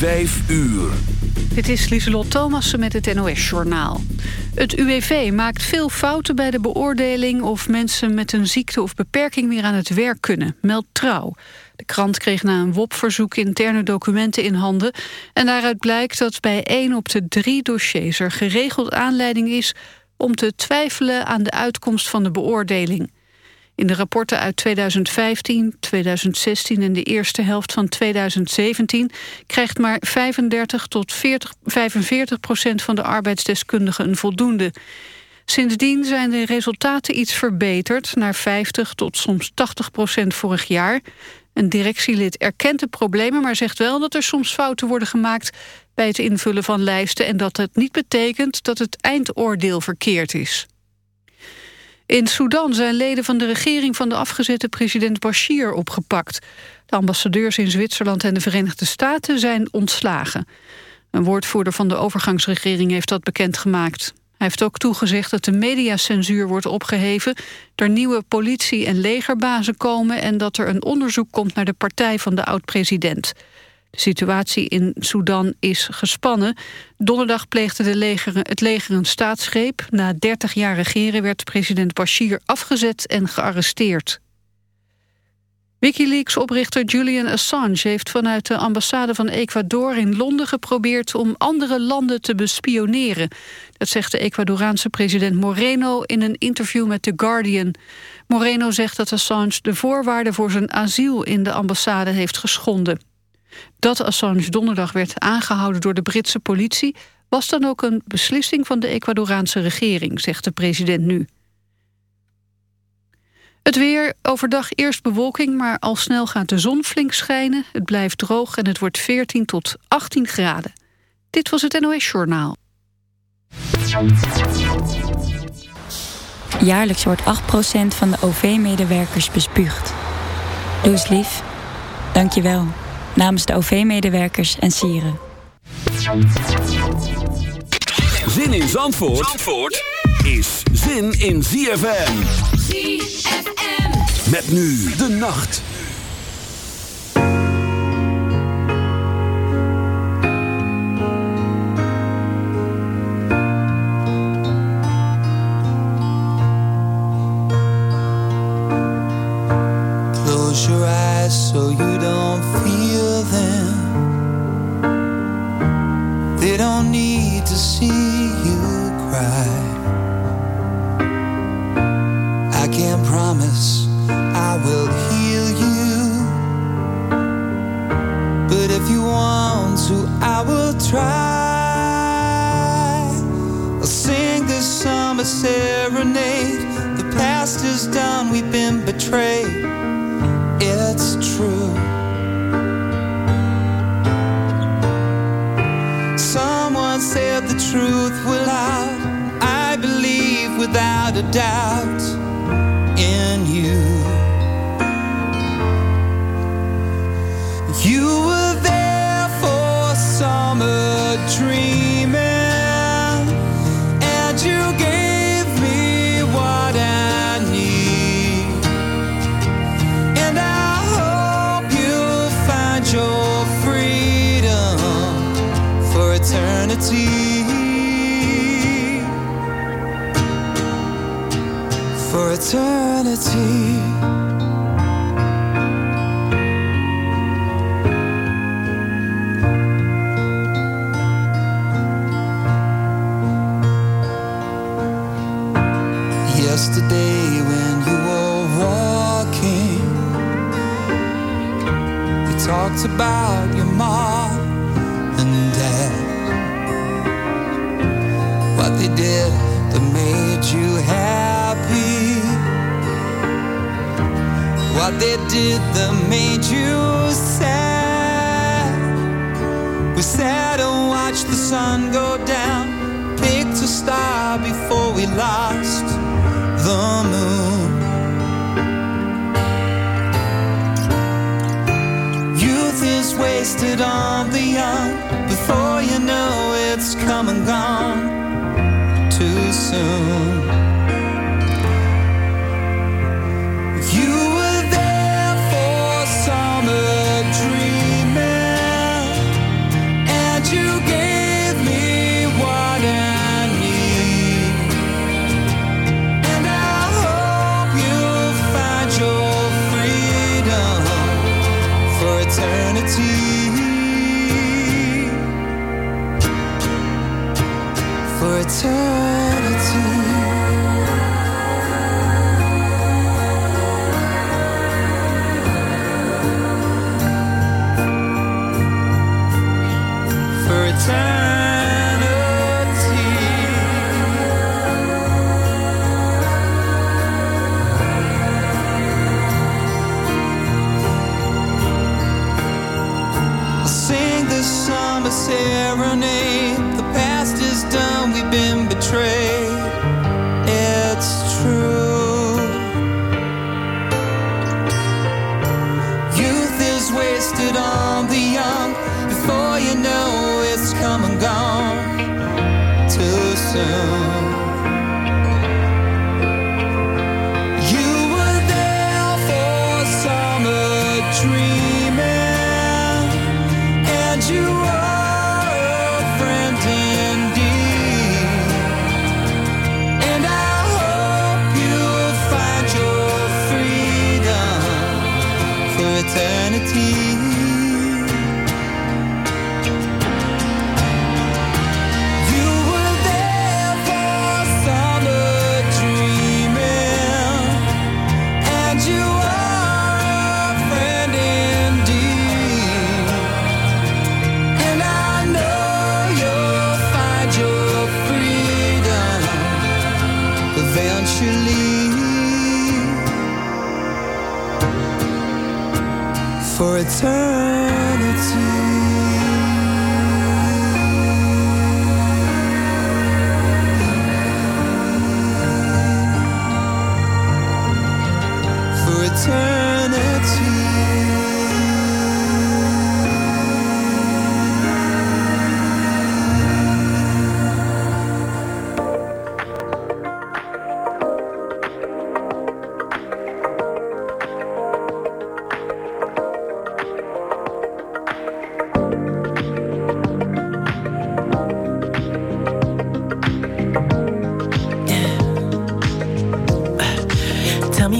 Vijf uur. Dit is Lieselot Thomassen met het NOS-journaal. Het UWV maakt veel fouten bij de beoordeling... of mensen met een ziekte of beperking weer aan het werk kunnen, meldt Trouw. De krant kreeg na een WOP-verzoek interne documenten in handen... en daaruit blijkt dat bij één op de drie dossiers er geregeld aanleiding is... om te twijfelen aan de uitkomst van de beoordeling. In de rapporten uit 2015, 2016 en de eerste helft van 2017... krijgt maar 35 tot 40, 45 procent van de arbeidsdeskundigen een voldoende. Sindsdien zijn de resultaten iets verbeterd... naar 50 tot soms 80 procent vorig jaar. Een directielid erkent de problemen, maar zegt wel dat er soms fouten worden gemaakt bij het invullen van lijsten en dat het niet betekent dat het eindoordeel verkeerd is. In Sudan zijn leden van de regering van de afgezette president Bashir opgepakt. De ambassadeurs in Zwitserland en de Verenigde Staten zijn ontslagen. Een woordvoerder van de overgangsregering heeft dat bekendgemaakt. Hij heeft ook toegezegd dat de mediacensuur wordt opgeheven... er nieuwe politie- en legerbazen komen... en dat er een onderzoek komt naar de partij van de oud-president. De situatie in Sudan is gespannen. Donderdag pleegde de leger, het leger een staatsgreep. Na 30 jaar regeren werd president Bashir afgezet en gearresteerd. Wikileaks-oprichter Julian Assange heeft vanuit de ambassade van Ecuador in Londen geprobeerd om andere landen te bespioneren. Dat zegt de Ecuadoraanse president Moreno in een interview met The Guardian. Moreno zegt dat Assange de voorwaarden voor zijn asiel in de ambassade heeft geschonden. Dat Assange donderdag werd aangehouden door de Britse politie... was dan ook een beslissing van de Ecuadoraanse regering, zegt de president nu. Het weer, overdag eerst bewolking, maar al snel gaat de zon flink schijnen. Het blijft droog en het wordt 14 tot 18 graden. Dit was het NOS Journaal. Jaarlijks wordt 8% van de OV-medewerkers bespuugd. Doe eens lief. Dank je wel namens de OV-medewerkers en sieren. Zin in Zandvoort, Zandvoort is zin in ZFM. ZFM. Met nu de nacht. For eternity.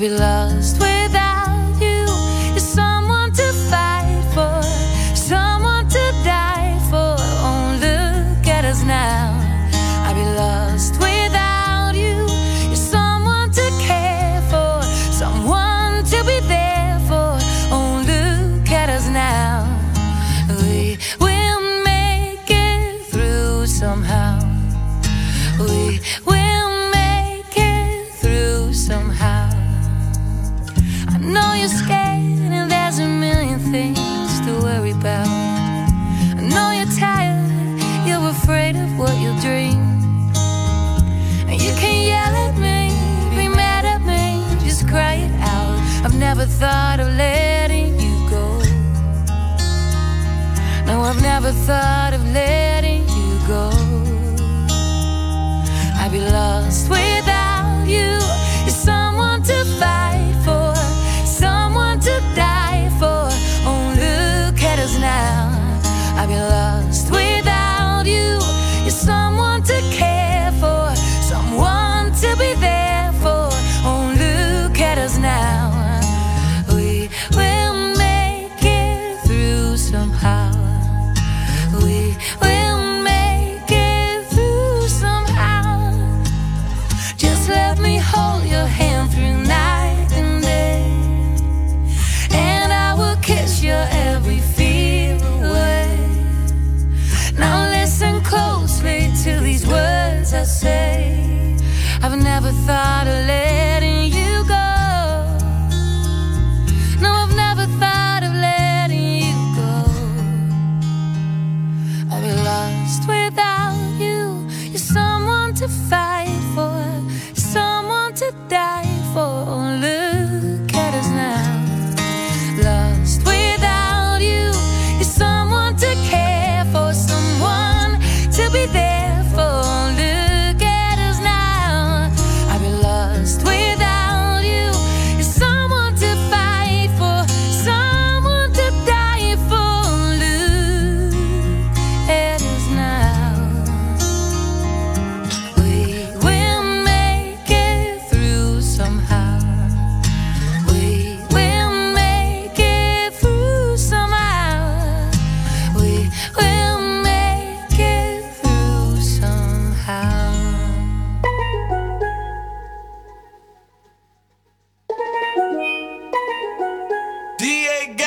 be loved. be lost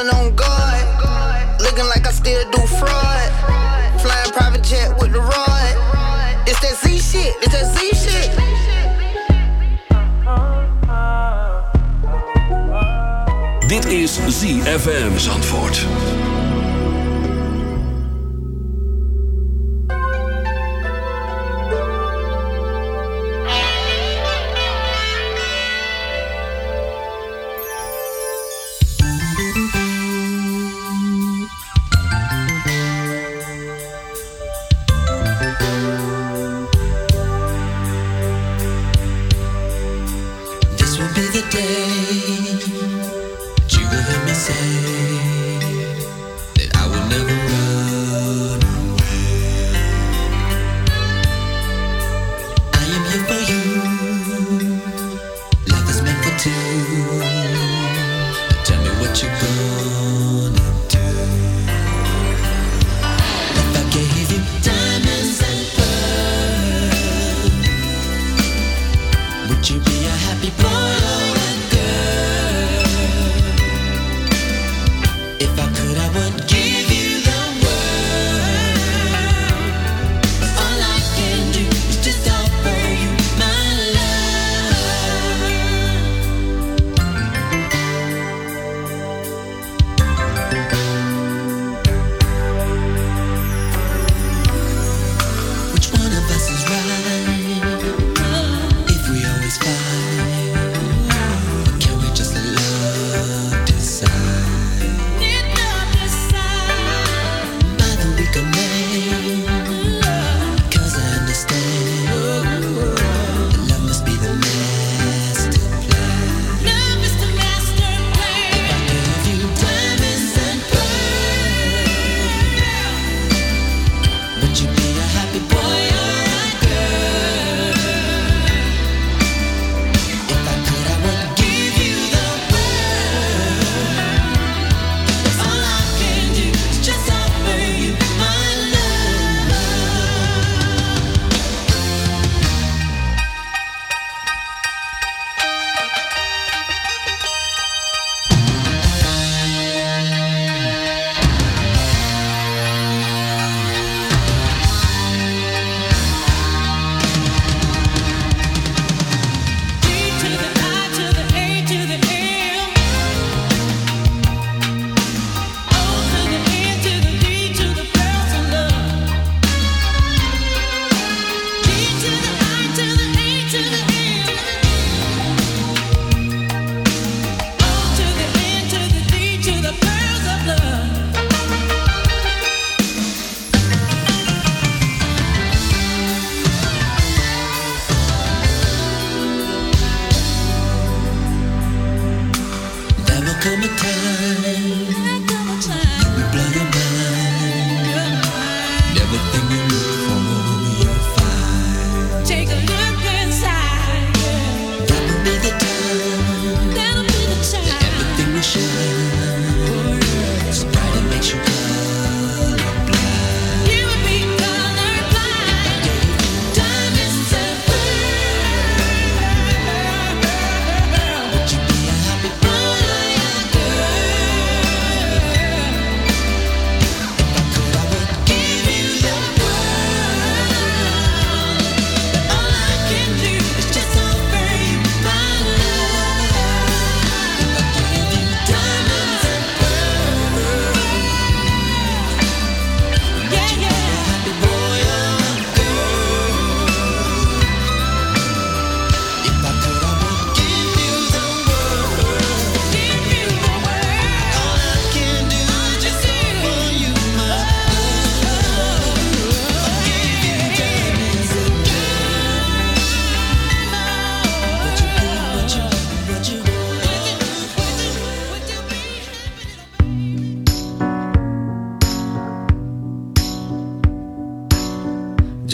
demon on guard. Looking like I still do fraud. Flying private jet with the rod. It's that Z shit, it's that Z shit. Dit is ZFM Zandvoort.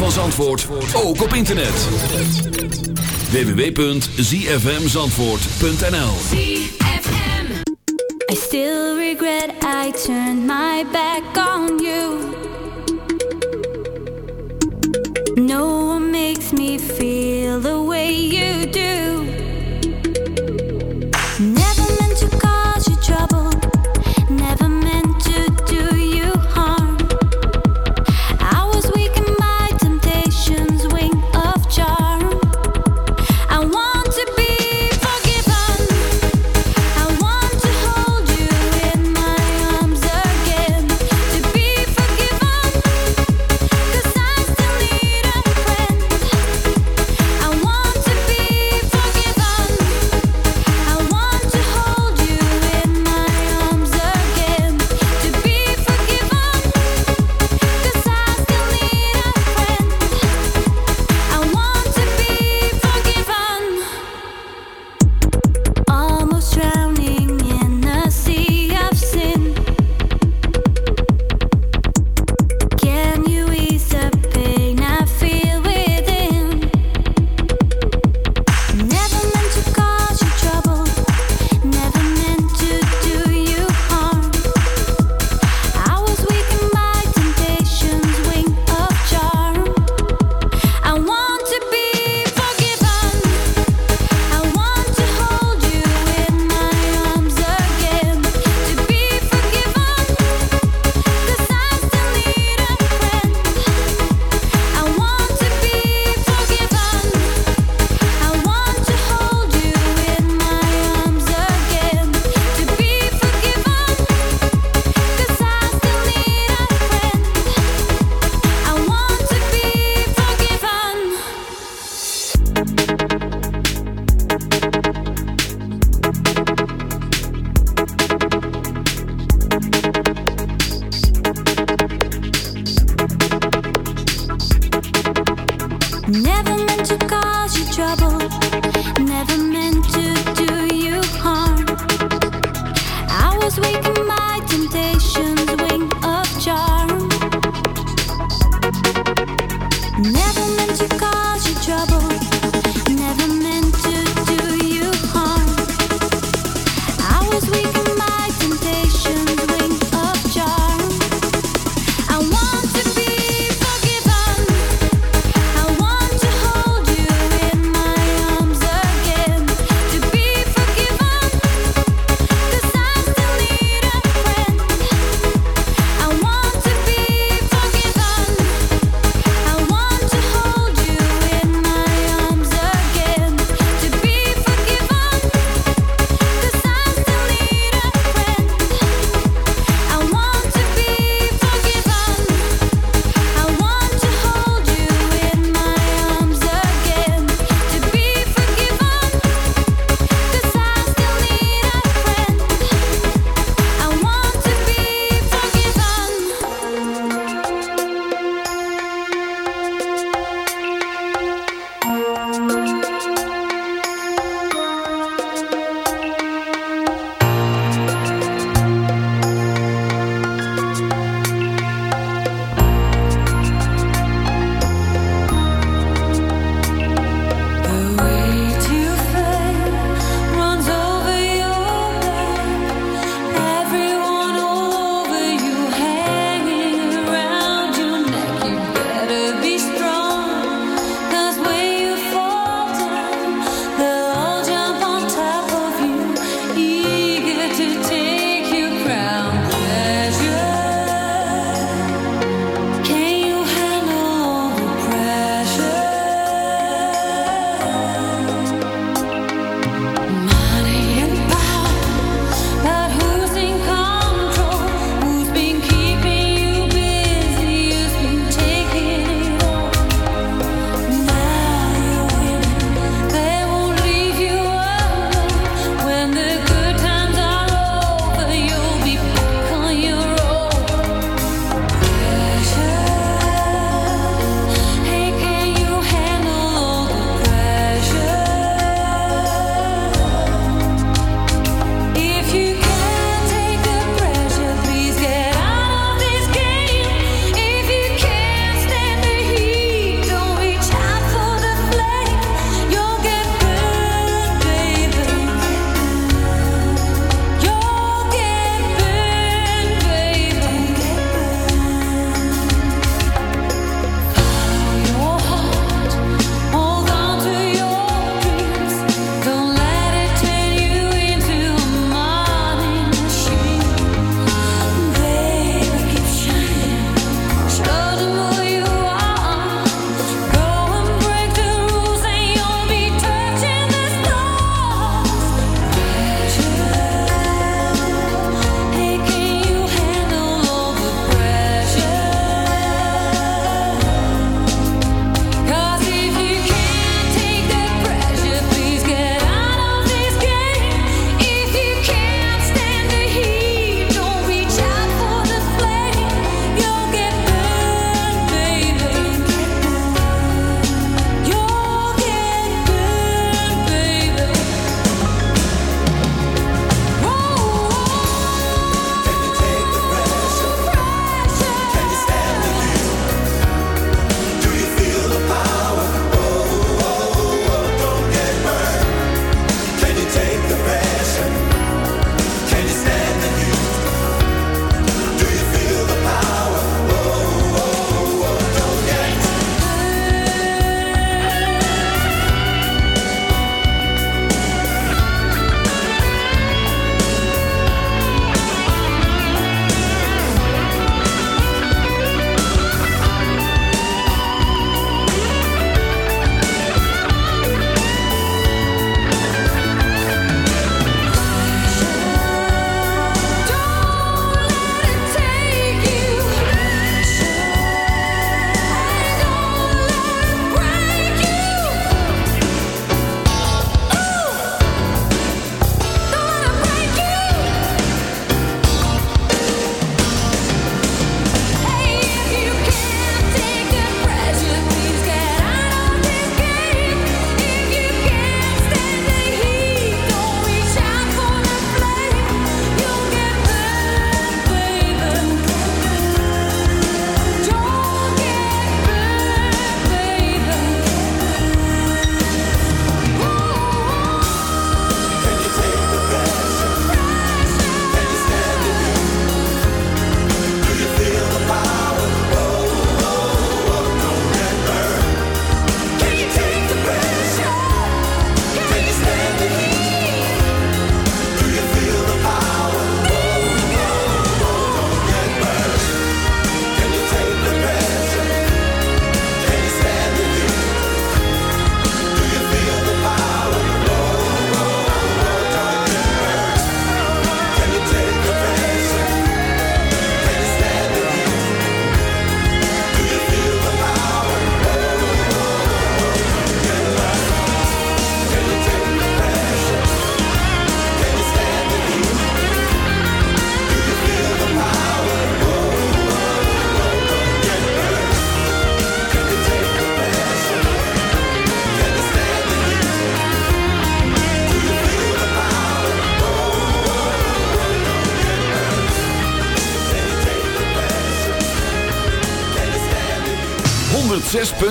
Van Zandvoort, ook op internet. www.zfmzandvoort.nl I still regret I turned my back on you.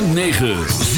106.9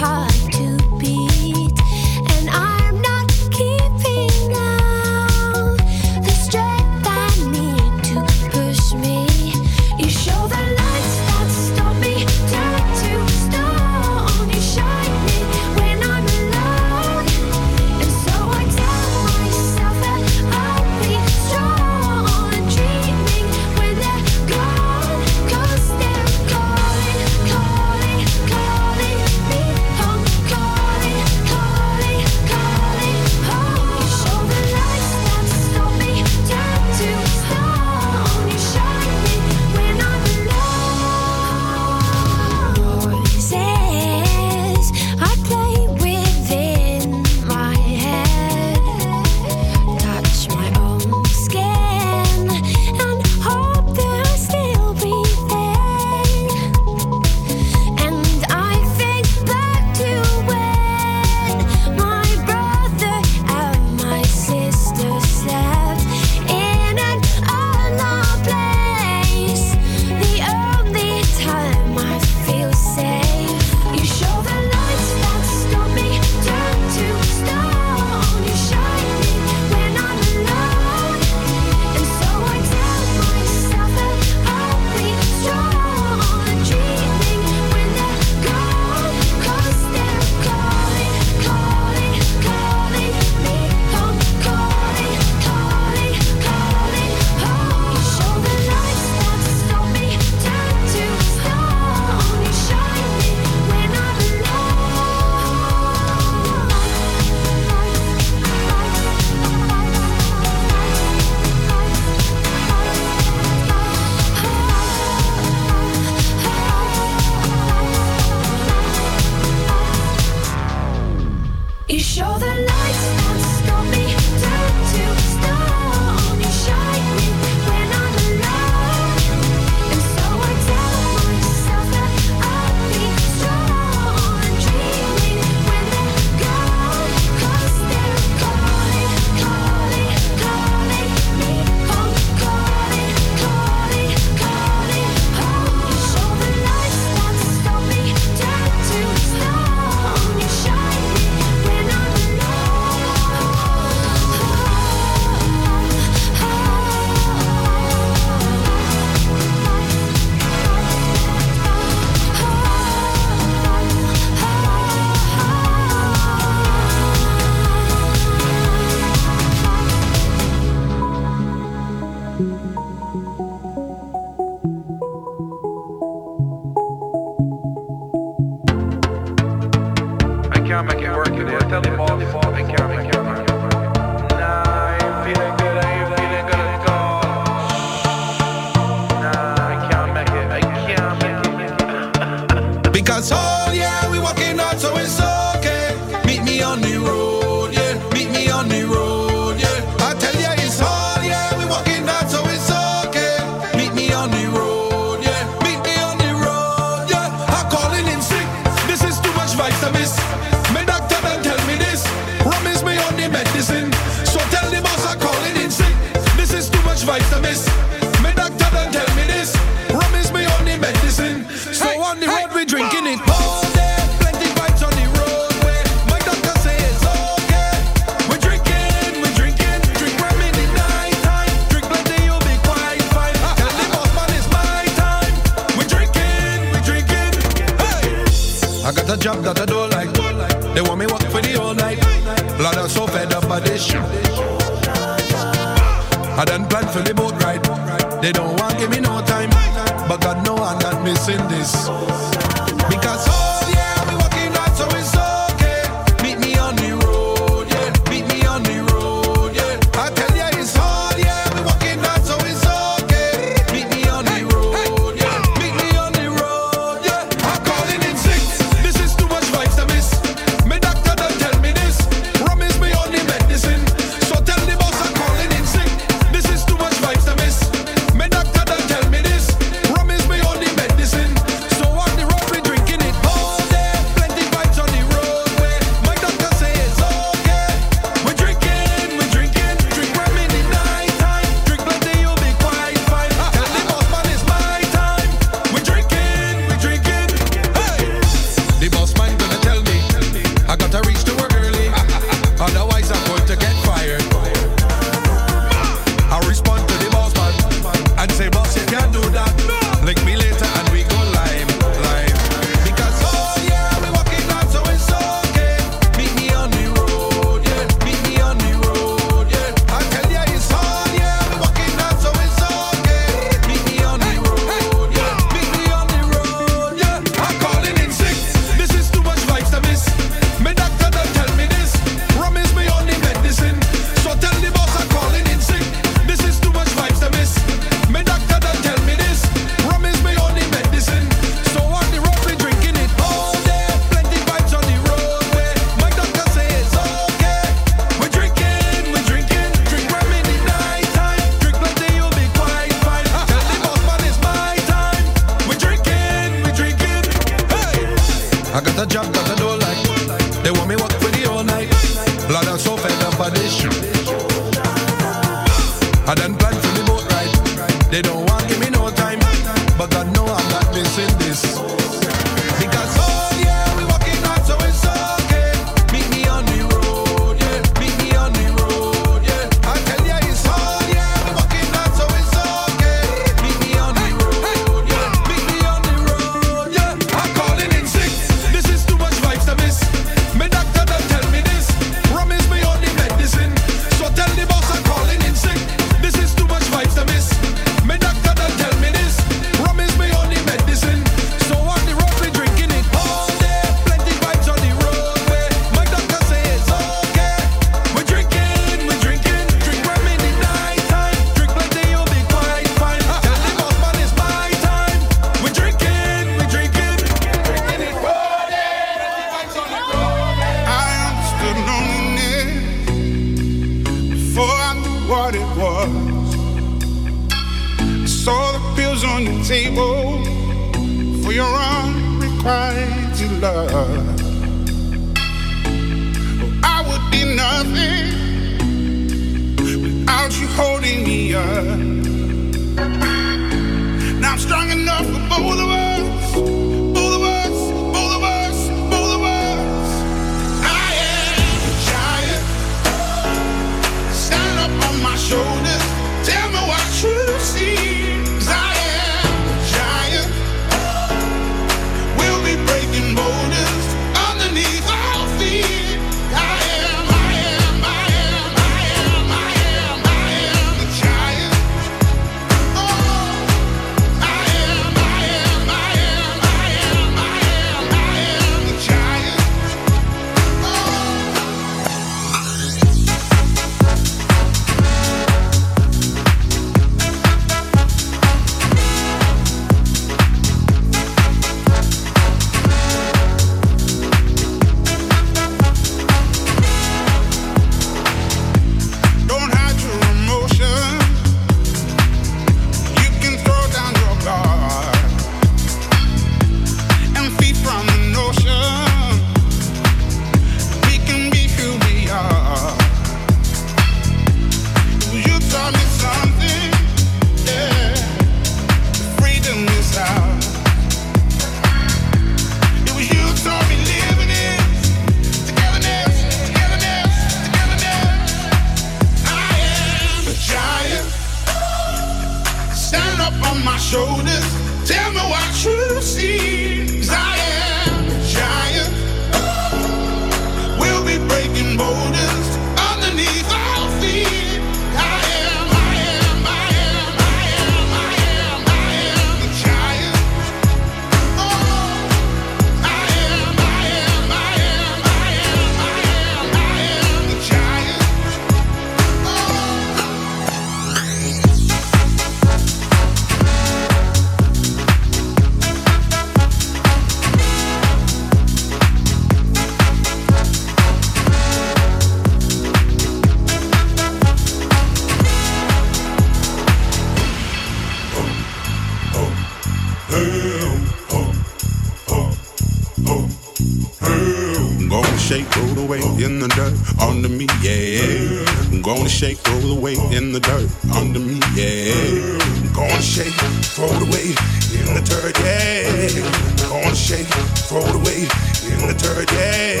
in the dirt, yeah. Gonna shake, throw it away in the dirt, yeah.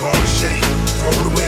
Gonna shake, throw it away.